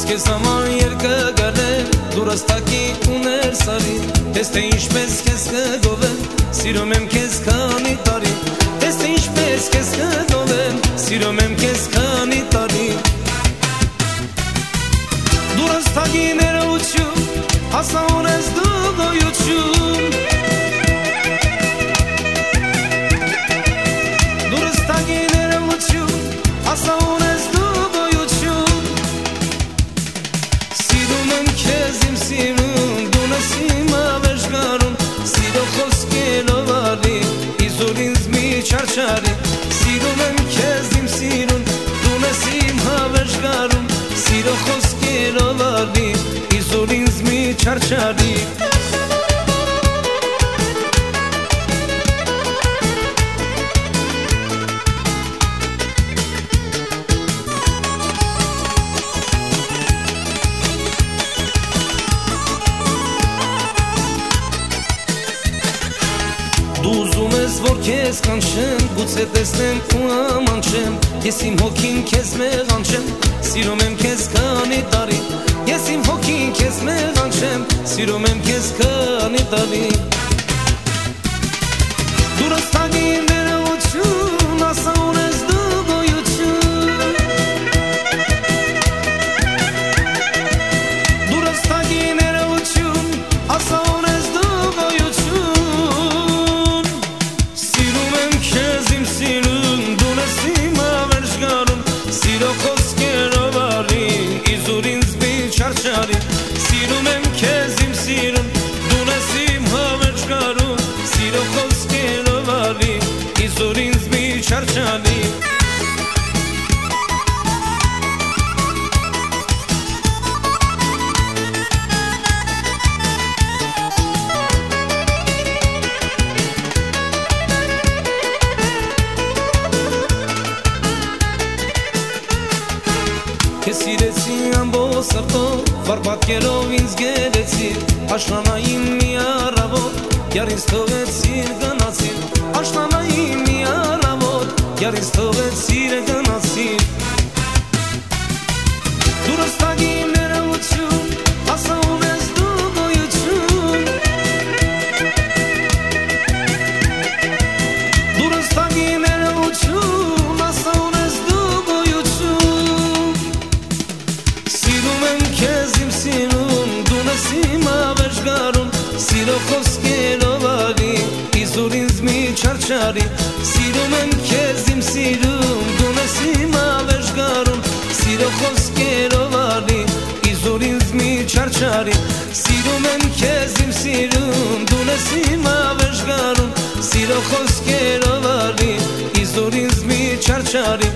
Ես քեզ համար երկը գարներ դուրաստակի ուներ սարի Տես թե ինչպես քեզ կգովեմ սիրում եմ քեզ քանի տարի Տես թե ինչպես քեզ կգովեմ սիրում եմ քեզ քանի տարի Դուրաստակի ներողություն հասա ունես դու Սիրո խոսքերով արի Իզոր ինձ մի չարչարի որ քեզ կանչեմ, գուցե տեսնեմ ու ամանչեմ Ես իմ հոգին քեզ մեղանչեմ, սիրում եմ քեզ քանի տարի Ես իմ հոգին քեզ մեղանչեմ, սիրում եմ քեզ քանի տարի Քեզ սիրեցի ամբողջ սրտով, վարպատկերով ինձ գերեցի, աշնանային մի առավոտ, յար ինձ թողեցիր գնացիր, աշնանային մի առավոտ, յար ինձ թողեցիր գնացիր Դուրս տագին Սիրո խոսքերով արի Իզուր ինձ մի չարչարի Սիրում եմ քեզ իմ սիրում Դու ես իմ ավերջգարում Սիրո խոսքերով արի Իզուր ինձ մի չարչարի Սիրում եմ քեզ իմ սիրում Դու ես իմ ավերջգարում Սիրո խոսքերով արի Իզուր ինձ մի չարչարի